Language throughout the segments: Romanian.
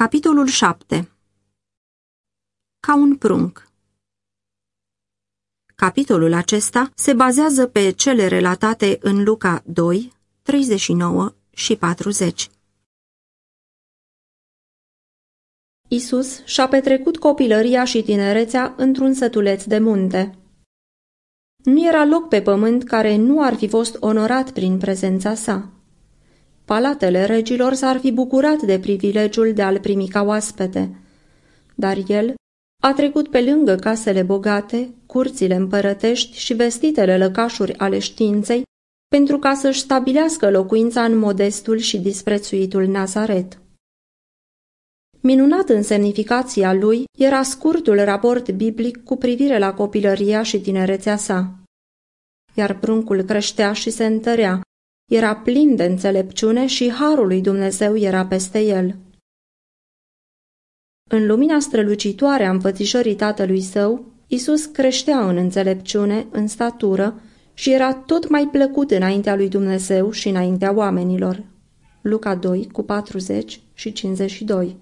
Capitolul 7 Ca un prunc Capitolul acesta se bazează pe cele relatate în Luca 2, 39 și 40. Isus și-a petrecut copilăria și tinerețea într-un sătuleț de munte. Nu era loc pe pământ care nu ar fi fost onorat prin prezența sa. Palatele regilor s-ar fi bucurat de privilegiul de a-l primi ca oaspete, dar el a trecut pe lângă casele bogate, curțile împărătești și vestitele lăcașuri ale științei pentru ca să-și stabilească locuința în modestul și disprețuitul Nazaret. Minunat în semnificația lui era scurtul raport biblic cu privire la copilăria și tinerețea sa. Iar pruncul creștea și se întărea, era plin de înțelepciune și harul lui Dumnezeu era peste el. În lumina strălucitoare a înfățișării tatălui său, Isus creștea în înțelepciune, în statură și era tot mai plăcut înaintea lui Dumnezeu și înaintea oamenilor. Luca 2 cu 40 și 52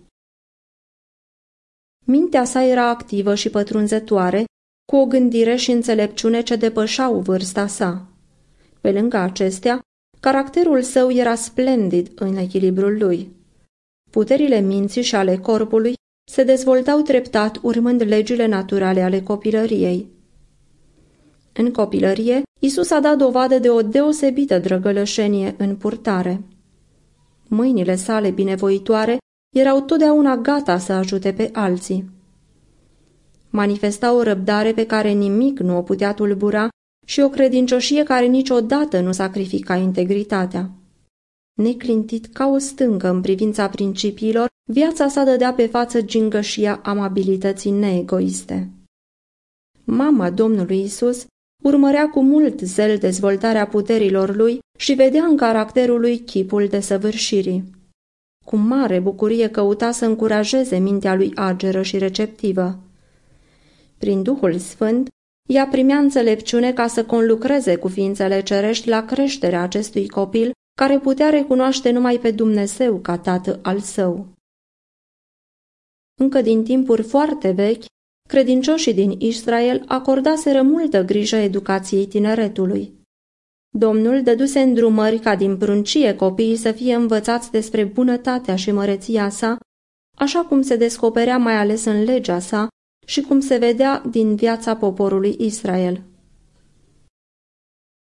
Mintea sa era activă și pătrunzătoare, cu o gândire și înțelepciune ce depășau vârsta sa. Pe lângă acestea, Caracterul său era splendid în echilibrul lui. Puterile minții și ale corpului se dezvoltau treptat urmând legile naturale ale copilăriei. În copilărie, Isus a dat dovadă de o deosebită drăgălășenie în purtare. Mâinile sale binevoitoare erau totdeauna gata să ajute pe alții. Manifesta o răbdare pe care nimic nu o putea tulbura și o credincioșie care niciodată nu sacrifica integritatea. Neclintit ca o stâncă în privința principiilor, viața sa dădea pe față gingășia amabilității neegoiste. Mama Domnului Isus urmărea cu mult zel dezvoltarea puterilor lui și vedea în caracterul lui chipul de săvârșirii. Cu mare bucurie căuta să încurajeze mintea lui ageră și receptivă. Prin Duhul Sfânt, ea primea înțelepciune ca să conlucreze cu ființele cerești la creșterea acestui copil, care putea recunoaște numai pe Dumnezeu ca tată al său. Încă din timpuri foarte vechi, credincioșii din Israel acordaseră multă grijă educației tineretului. Domnul dăduse îndrumări ca din pruncie copiii să fie învățați despre bunătatea și măreția sa, așa cum se descoperea mai ales în legea sa și cum se vedea din viața poporului Israel.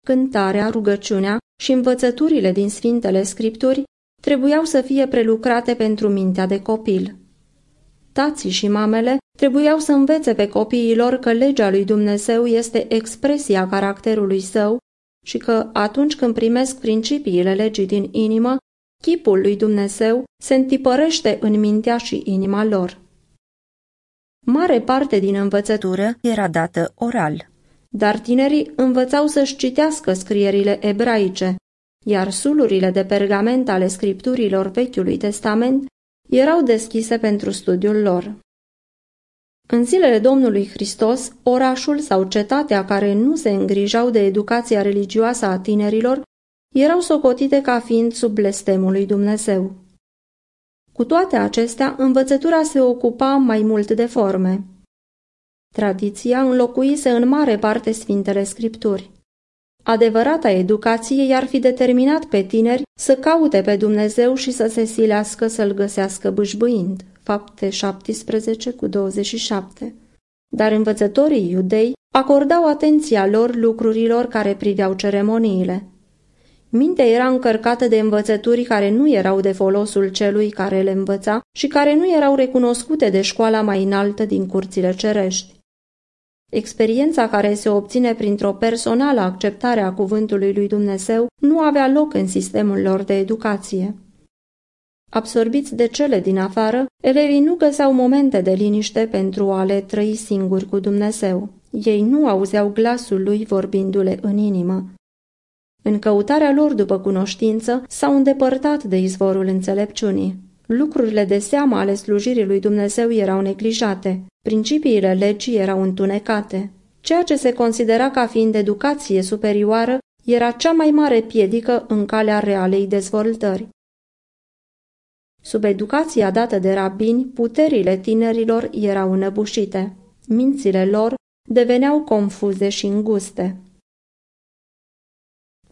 Cântarea, rugăciunea și învățăturile din Sfintele Scripturi trebuiau să fie prelucrate pentru mintea de copil. Tații și mamele trebuiau să învețe pe copiii lor că legea lui Dumnezeu este expresia caracterului său și că atunci când primesc principiile legii din inimă, chipul lui Dumnezeu se întipărește în mintea și inima lor. Mare parte din învățătură era dată oral, dar tinerii învățau să-și citească scrierile ebraice, iar sulurile de pergament ale scripturilor Vechiului Testament erau deschise pentru studiul lor. În zilele Domnului Hristos, orașul sau cetatea care nu se îngrijau de educația religioasă a tinerilor erau socotite ca fiind sub blestemul lui Dumnezeu. Cu toate acestea, învățătura se ocupa mai mult de forme. Tradiția înlocuise în mare parte Sfintele Scripturi. Adevărata educație i-ar fi determinat pe tineri să caute pe Dumnezeu și să se silească să-L găsească bâșbâind. Fapte 17 cu 27. Dar învățătorii iudei acordau atenția lor lucrurilor care priveau ceremoniile. Mintea era încărcată de învățături care nu erau de folosul celui care le învăța și care nu erau recunoscute de școala mai înaltă din curțile cerești. Experiența care se obține printr-o personală acceptare a cuvântului lui Dumnezeu nu avea loc în sistemul lor de educație. Absorbiți de cele din afară, elevii nu găseau momente de liniște pentru a le trăi singuri cu Dumnezeu. Ei nu auzeau glasul lui vorbindu-le în inimă. În căutarea lor după cunoștință, s-au îndepărtat de izvorul înțelepciunii. Lucrurile de seamă ale slujirii lui Dumnezeu erau neglijate, principiile legii erau întunecate. Ceea ce se considera ca fiind educație superioară era cea mai mare piedică în calea realei dezvoltări. Sub educația dată de rabini, puterile tinerilor erau înăbușite. Mințile lor deveneau confuze și înguste.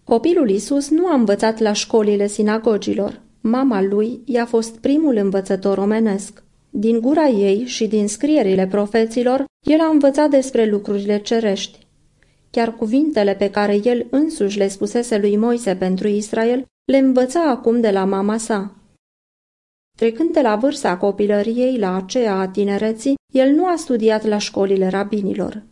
Copilul Isus nu a învățat la școlile sinagogilor. Mama lui i-a fost primul învățător omenesc. Din gura ei și din scrierile profeților, el a învățat despre lucrurile cerești. Chiar cuvintele pe care el însuși le spusese lui Moise pentru Israel, le învăța acum de la mama sa. Trecând de la vârsta copilăriei la aceea a tinereții, el nu a studiat la școlile rabinilor.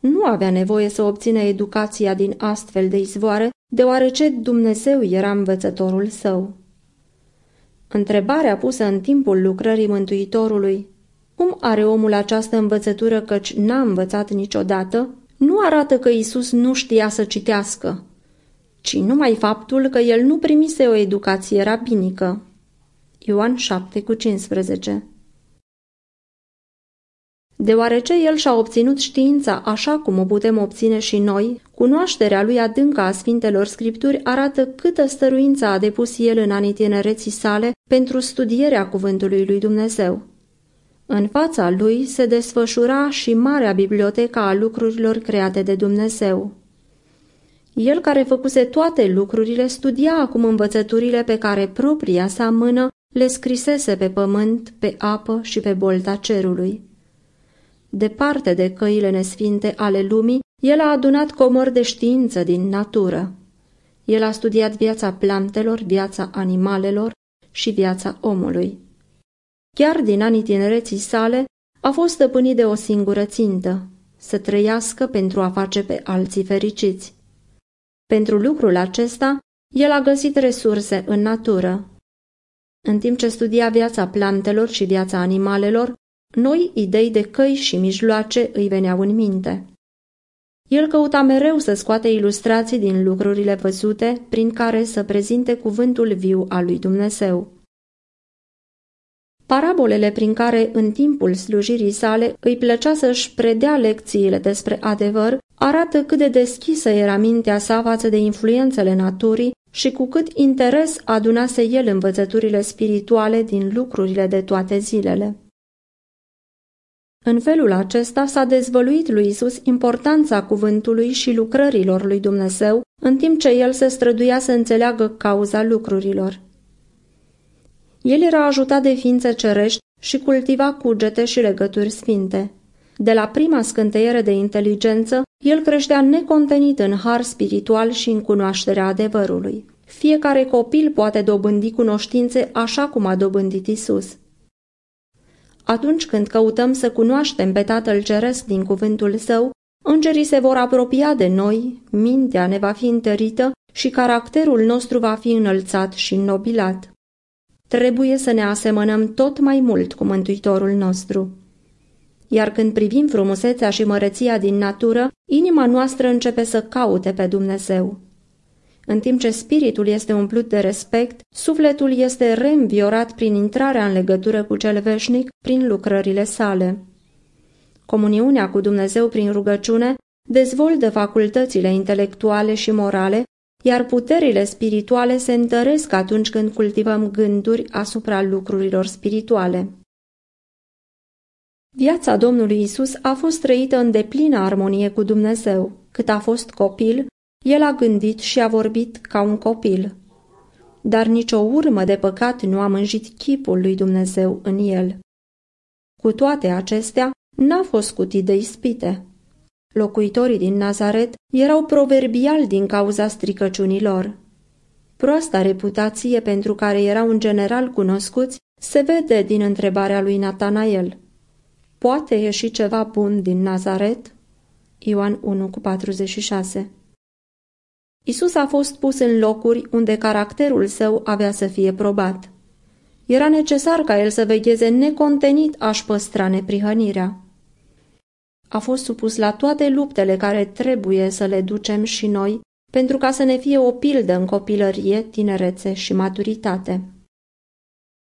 Nu avea nevoie să obțină educația din astfel de izvoare, deoarece Dumnezeu era învățătorul său. Întrebarea pusă în timpul lucrării Mântuitorului, cum are omul această învățătură căci n-a învățat niciodată, nu arată că Isus nu știa să citească, ci numai faptul că el nu primise o educație rabinică. Ioan 7 cu 15 Deoarece el și-a obținut știința așa cum o putem obține și noi, cunoașterea lui adâncă a Sfintelor Scripturi arată câtă stăruință a depus el în anii tinereții sale pentru studierea cuvântului lui Dumnezeu. În fața lui se desfășura și marea bibliotecă a lucrurilor create de Dumnezeu. El care făcuse toate lucrurile studia acum învățăturile pe care propria sa mână le scrisese pe pământ, pe apă și pe bolta cerului. Departe de căile nesfinte ale lumii, el a adunat comori de știință din natură. El a studiat viața plantelor, viața animalelor și viața omului. Chiar din anii tinereții sale, a fost stăpânit de o singură țintă, să trăiască pentru a face pe alții fericiți. Pentru lucrul acesta, el a găsit resurse în natură. În timp ce studia viața plantelor și viața animalelor, noi idei de căi și mijloace îi veneau în minte. El căuta mereu să scoate ilustrații din lucrurile văzute prin care să prezinte cuvântul viu al lui Dumnezeu. Parabolele prin care în timpul slujirii sale îi plăcea să-și predea lecțiile despre adevăr arată cât de deschisă era mintea sa față de influențele naturii și cu cât interes adunase el învățăturile spirituale din lucrurile de toate zilele. În felul acesta s-a dezvăluit lui Isus importanța cuvântului și lucrărilor lui Dumnezeu, în timp ce el se străduia să înțeleagă cauza lucrurilor. El era ajutat de ființe cerești și cultiva cugete și legături sfinte. De la prima scânteiere de inteligență, el creștea necontenit în har spiritual și în cunoașterea adevărului. Fiecare copil poate dobândi cunoștințe așa cum a dobândit Isus. Atunci când căutăm să cunoaștem pe Tatăl Ceresc din cuvântul Său, îngerii se vor apropia de noi, mintea ne va fi întărită și caracterul nostru va fi înălțat și înnobilat. Trebuie să ne asemănăm tot mai mult cu Mântuitorul nostru. Iar când privim frumusețea și măreția din natură, inima noastră începe să caute pe Dumnezeu. În timp ce spiritul este umplut de respect, sufletul este reînviorat prin intrarea în legătură cu cel veșnic, prin lucrările sale. Comuniunea cu Dumnezeu prin rugăciune dezvoltă facultățile intelectuale și morale, iar puterile spirituale se întăresc atunci când cultivăm gânduri asupra lucrurilor spirituale. Viața Domnului Isus a fost trăită în deplină armonie cu Dumnezeu. Cât a fost copil, el a gândit și a vorbit ca un copil. Dar nicio urmă de păcat nu a mânjit chipul lui Dumnezeu în el. Cu toate acestea, n-a fost cutit de ispite. Locuitorii din Nazaret erau proverbiali din cauza stricăciunilor. Proasta reputație pentru care erau în general cunoscuți se vede din întrebarea lui Natanael. Poate ieși ceva bun din Nazaret? Ioan 1 cu 46 Isus a fost pus în locuri unde caracterul său avea să fie probat. Era necesar ca el să vegheze necontenit a-și păstra neprihănirea. A fost supus la toate luptele care trebuie să le ducem și noi pentru ca să ne fie o pildă în copilărie, tinerețe și maturitate.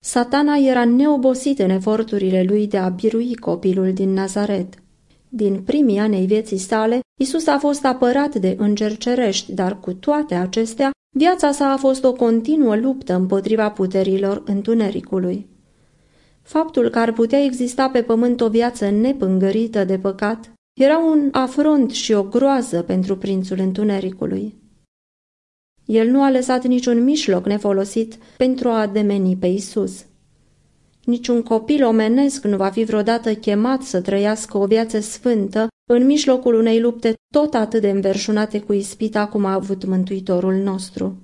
Satana era neobosit în eforturile lui de a birui copilul din Nazaret. Din primii ani ai vieții sale, Isus a fost apărat de îngeri cerești, dar cu toate acestea Viața sa a fost o continuă luptă împotriva puterilor întunericului. Faptul că ar putea exista pe pământ o viață nepângărită de păcat era un afront și o groază pentru prințul întunericului. El nu a lăsat niciun mijloc nefolosit pentru a ademeni pe Isus. Niciun copil omenesc nu va fi vreodată chemat să trăiască o viață sfântă în mijlocul unei lupte tot atât de înverșunate cu ispita cum a avut Mântuitorul nostru.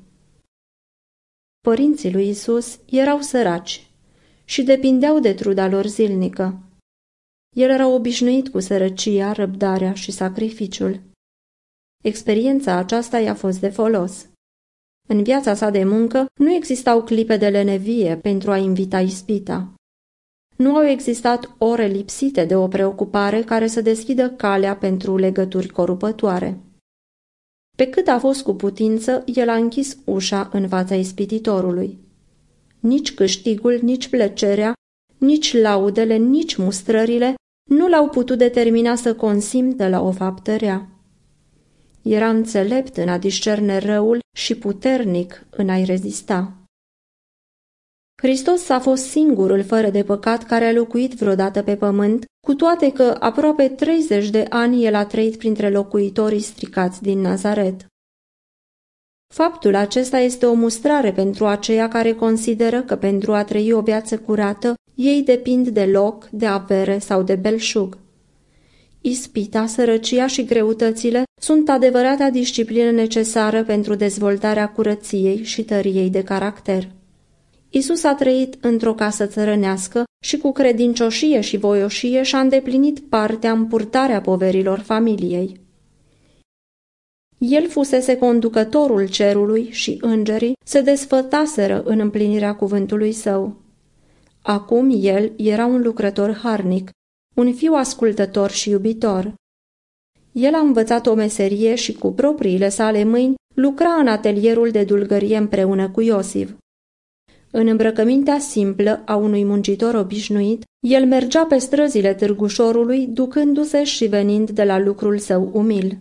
Părinții lui Isus erau săraci și depindeau de truda lor zilnică. El era obișnuit cu sărăcia, răbdarea și sacrificiul. Experiența aceasta i-a fost de folos. În viața sa de muncă nu existau clipe de lenevie pentru a invita ispita. Nu au existat ore lipsite de o preocupare care să deschidă calea pentru legături corupătoare. Pe cât a fost cu putință, el a închis ușa în fața ispititorului. Nici câștigul, nici plăcerea, nici laudele, nici mustrările nu l-au putut determina să consimtă la o faptă rea. Era înțelept în a discerne răul și puternic în a-i rezista. Hristos a fost singurul fără de păcat care a locuit vreodată pe pământ, cu toate că aproape 30 de ani el a trăit printre locuitorii stricați din Nazaret. Faptul acesta este o mustrare pentru aceia care consideră că pentru a trăi o viață curată, ei depind de loc, de avere sau de belșug. Ispita, sărăcia și greutățile sunt adevărata disciplină necesară pentru dezvoltarea curăției și tăriei de caracter. Isus a trăit într-o casă țărănească și cu credincioșie și voioșie și-a îndeplinit partea în purtarea poverilor familiei. El fusese conducătorul cerului și îngerii se desfătaseră în împlinirea cuvântului său. Acum el era un lucrător harnic, un fiu ascultător și iubitor. El a învățat o meserie și cu propriile sale mâini lucra în atelierul de dulgărie împreună cu Iosif. În îmbrăcămintea simplă a unui muncitor obișnuit, el mergea pe străzile târgușorului, ducându-se și venind de la lucrul său umil.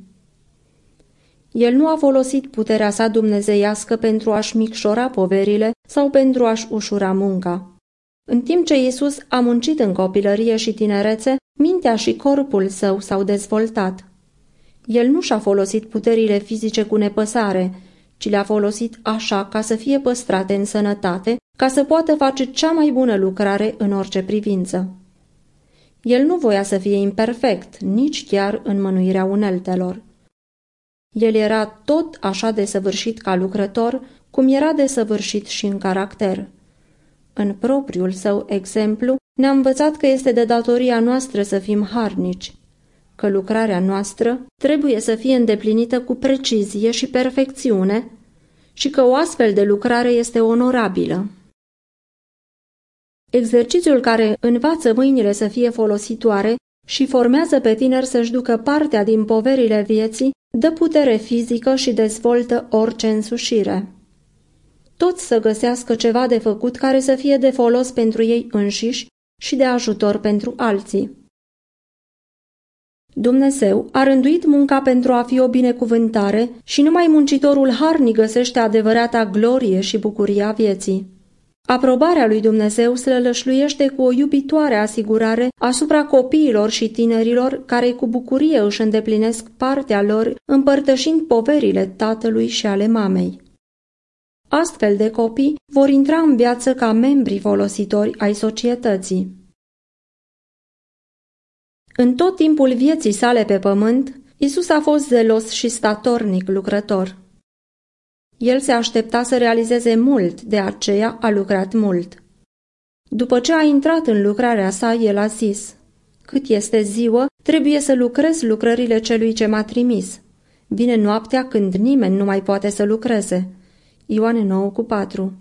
El nu a folosit puterea sa dumnezeiască pentru a-și micșora poverile sau pentru a-și ușura munca. În timp ce Iisus a muncit în copilărie și tinerețe, mintea și corpul său s-au dezvoltat. El nu și-a folosit puterile fizice cu nepăsare, ci le-a folosit așa ca să fie păstrate în sănătate, ca să poată face cea mai bună lucrare în orice privință. El nu voia să fie imperfect, nici chiar în mânuirea uneltelor. El era tot așa de săvârșit ca lucrător, cum era de săvârșit și în caracter. În propriul său exemplu, ne-a învățat că este de datoria noastră să fim harnici, că lucrarea noastră trebuie să fie îndeplinită cu precizie și perfecțiune și că o astfel de lucrare este onorabilă. Exercițiul care învață mâinile să fie folositoare și formează pe tineri să-și ducă partea din poverile vieții, dă putere fizică și dezvoltă orice însușire. Toți să găsească ceva de făcut care să fie de folos pentru ei înșiși și de ajutor pentru alții. Dumnezeu a rânduit munca pentru a fi o binecuvântare și numai muncitorul harnic găsește adevărata glorie și bucuria vieții. Aprobarea lui Dumnezeu se lălășluiește cu o iubitoare asigurare asupra copiilor și tinerilor care cu bucurie își îndeplinesc partea lor împărtășind poverile tatălui și ale mamei. Astfel de copii vor intra în viață ca membri folositori ai societății. În tot timpul vieții sale pe pământ, Isus a fost zelos și statornic lucrător. El se aștepta să realizeze mult, de aceea a lucrat mult. După ce a intrat în lucrarea sa, el a zis, Cât este ziua, trebuie să lucrez lucrările celui ce m-a trimis. Vine noaptea când nimeni nu mai poate să lucreze. Ioane 9 cu 4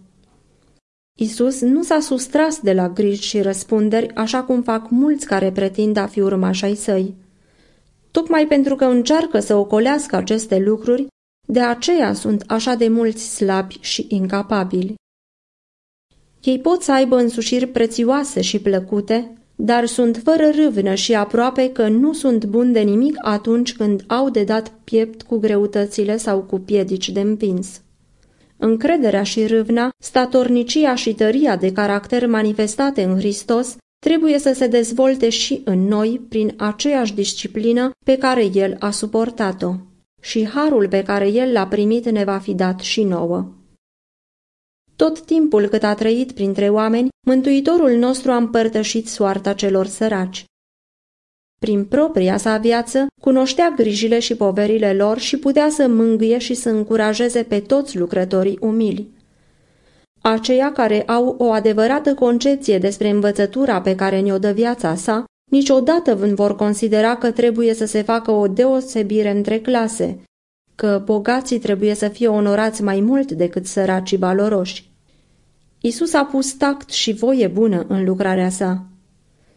Isus nu s-a sustras de la griji și răspunderi așa cum fac mulți care pretind a fi urmașai săi. Tocmai pentru că încearcă să ocolească aceste lucruri, de aceea sunt așa de mulți slabi și incapabili. Ei pot să aibă însușiri prețioase și plăcute, dar sunt fără râvnă și aproape că nu sunt buni de nimic atunci când au de dat piept cu greutățile sau cu piedici de împins. Încrederea și râvna, statornicia și tăria de caracter manifestate în Hristos trebuie să se dezvolte și în noi prin aceeași disciplină pe care El a suportat-o. Și harul pe care El l-a primit ne va fi dat și nouă. Tot timpul cât a trăit printre oameni, Mântuitorul nostru a împărtășit soarta celor săraci. Prin propria sa viață, cunoștea grijile și poverile lor și putea să mângâie și să încurajeze pe toți lucrătorii umili. Aceia care au o adevărată concepție despre învățătura pe care ne-o dă viața sa, niciodată nu vor considera că trebuie să se facă o deosebire între clase, că bogații trebuie să fie onorați mai mult decât săracii valoroși. Isus a pus tact și voie bună în lucrarea sa.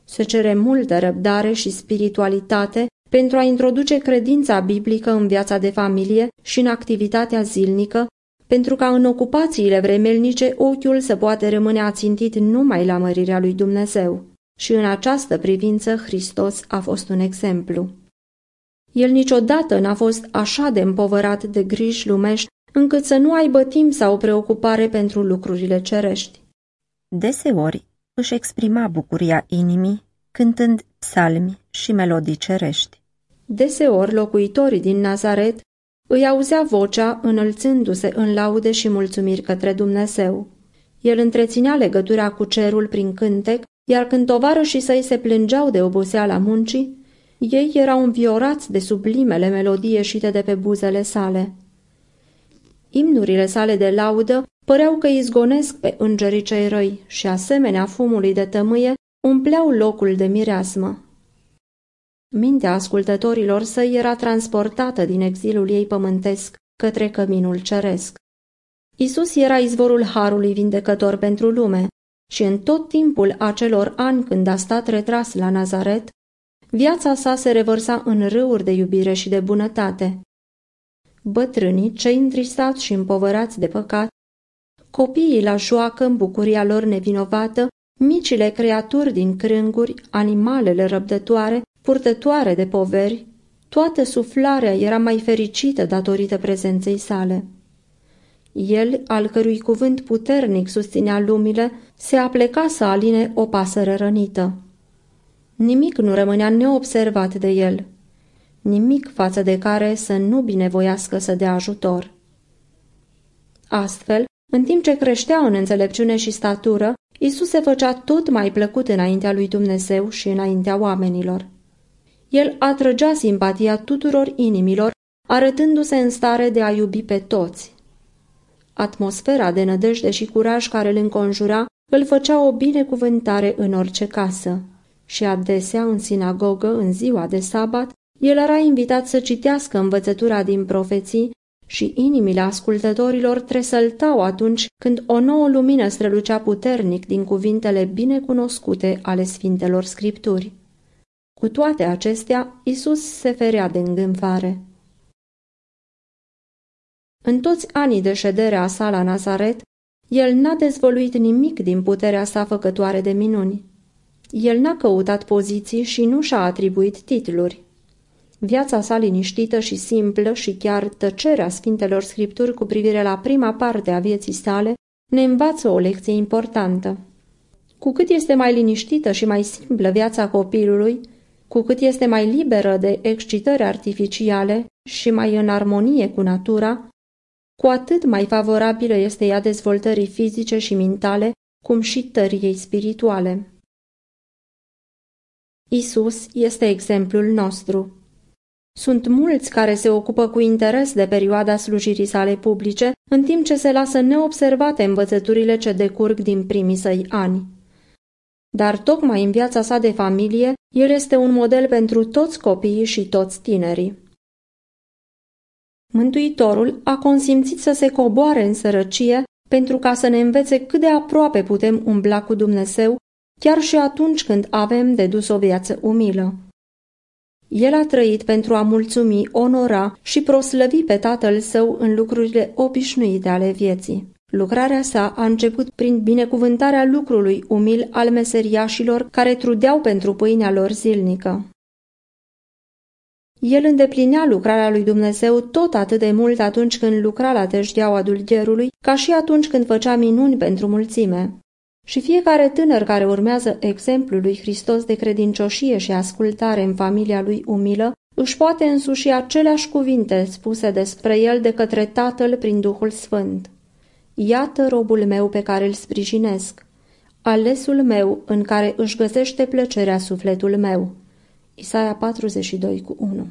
Se cere multă răbdare și spiritualitate pentru a introduce credința biblică în viața de familie și în activitatea zilnică, pentru ca în ocupațiile vremelnice ochiul să poate rămâne ațintit numai la mărirea lui Dumnezeu. Și în această privință Hristos a fost un exemplu. El niciodată n-a fost așa de împovărat de griji lumești încât să nu aibă timp sau preocupare pentru lucrurile cerești. Deseori își exprima bucuria inimii cântând psalmi și melodii cerești. Deseori locuitorii din Nazaret îi auzea vocea înălțându-se în laude și mulțumiri către Dumnezeu. El întreținea legătura cu cerul prin cântec, iar când tovarășii săi se plângeau de oboseala muncii, ei erau înviorați de sublimele melodii ieșite de pe buzele sale. Imnurile sale de laudă păreau că izgonesc pe îngerii cei răi și, asemenea fumului de tămâie, umpleau locul de mireasmă. Mintea ascultătorilor săi era transportată din exilul ei pământesc către căminul ceresc. Isus era izvorul harului vindecător pentru lume și în tot timpul acelor ani când a stat retras la Nazaret, viața sa se revărsa în râuri de iubire și de bunătate. Bătrânii, cei întristați și împovărați de păcat, copiii la joacă în bucuria lor nevinovată, micile creaturi din crânguri, animalele răbdătoare, purtătoare de poveri, toată suflarea era mai fericită datorită prezenței sale. El, al cărui cuvânt puternic susținea lumile, se apleca să aline o pasăre rănită. Nimic nu rămânea neobservat de el, nimic față de care să nu binevoiască să dea ajutor. Astfel, în timp ce creștea în înțelepciune și statură, Isus se făcea tot mai plăcut înaintea lui Dumnezeu și înaintea oamenilor. El atrăgea simpatia tuturor inimilor, arătându-se în stare de a iubi pe toți. Atmosfera de nădejde și curaj care îl înconjura îl făcea o binecuvântare în orice casă. Și adesea, în sinagogă, în ziua de sabat, el era invitat să citească învățătura din profeții și inimile ascultătorilor tresăltau atunci când o nouă lumină strălucea puternic din cuvintele binecunoscute ale Sfintelor Scripturi. Cu toate acestea, Isus se ferea de îngânfare. În toți anii de ședere a sa la Nazaret, el n-a dezvoluit nimic din puterea sa făcătoare de minuni. El n-a căutat poziții și nu și-a atribuit titluri. Viața sa liniștită și simplă și chiar tăcerea Sfintelor Scripturi cu privire la prima parte a vieții sale ne învață o lecție importantă. Cu cât este mai liniștită și mai simplă viața copilului, cu cât este mai liberă de excitări artificiale și mai în armonie cu natura, cu atât mai favorabilă este ea dezvoltării fizice și mentale, cum și tăriei spirituale. Isus este exemplul nostru. Sunt mulți care se ocupă cu interes de perioada slujirii sale publice, în timp ce se lasă neobservate învățăturile ce decurg din primii săi ani. Dar tocmai în viața sa de familie, el este un model pentru toți copiii și toți tinerii. Mântuitorul a consimțit să se coboare în sărăcie pentru ca să ne învețe cât de aproape putem umbla cu Dumnezeu, chiar și atunci când avem de dus o viață umilă. El a trăit pentru a mulțumi, onora și proslăvi pe tatăl său în lucrurile obișnuite ale vieții. Lucrarea sa a început prin binecuvântarea lucrului umil al meseriașilor care trudeau pentru pâinea lor zilnică. El îndeplinea lucrarea lui Dumnezeu tot atât de mult atunci când lucra la teșgheaua dulgherului, ca și atunci când făcea minuni pentru mulțime. Și fiecare tânăr care urmează exemplul lui Hristos de credincioșie și ascultare în familia lui umilă, își poate însuși aceleași cuvinte spuse despre el de către Tatăl prin Duhul Sfânt. Iată robul meu pe care îl sprijinesc, alesul meu în care își găsește plăcerea sufletul meu. Isaia 42 cu 1